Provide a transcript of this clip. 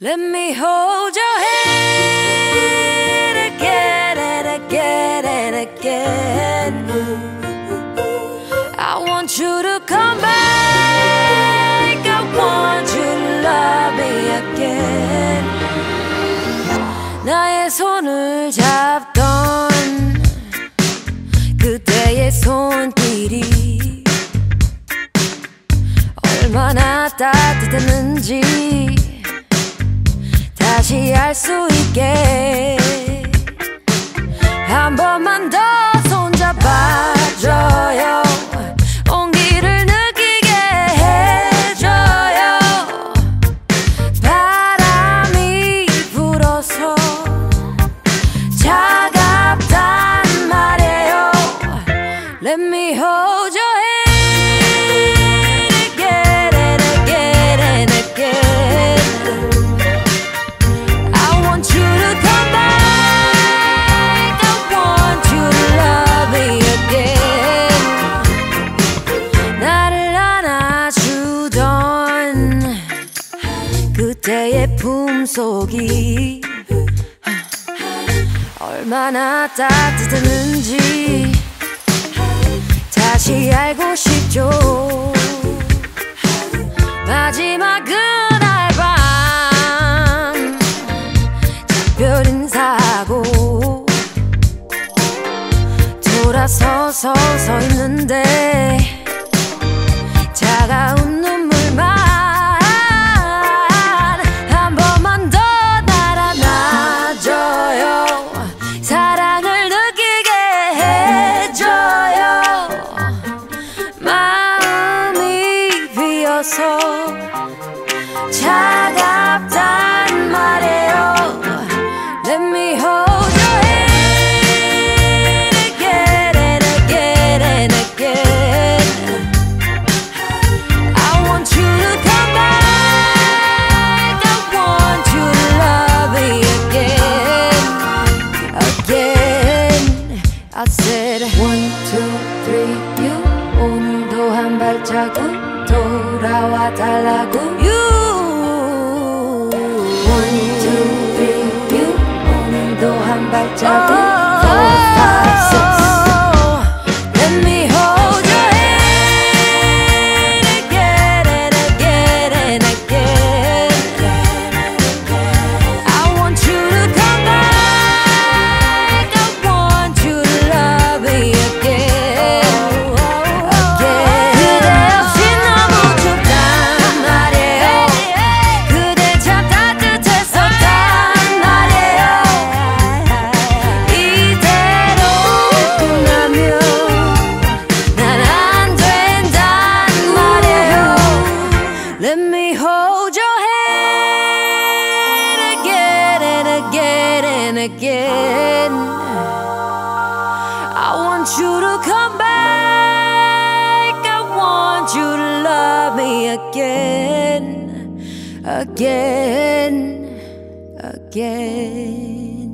Let me hold your hand again and again and again. I want you to come back. I want you to love me again. 나의 손을 잡던 그때의 손길이 얼마나 따뜻했는지 다시 알 수 있게 품속이 얼마나 따뜻했는지 다시 알고 싶죠. 마지막 그날 밤 작별 인사하고 돌아서서 서 있는데 차가운 비어서 차갑단 말이에요 Let me hold your hand again and again and again I want you to come back I want you to love me again again I said one two three you 오늘도 한 발자국 돌아와 달라고 you one two three you 오늘도 한 발자 Let me hold your hand again and again and again. I want you to come back. I want you to love me again, again, again.